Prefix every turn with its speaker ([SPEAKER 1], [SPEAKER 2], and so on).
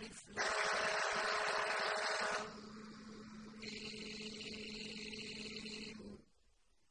[SPEAKER 1] ألف لام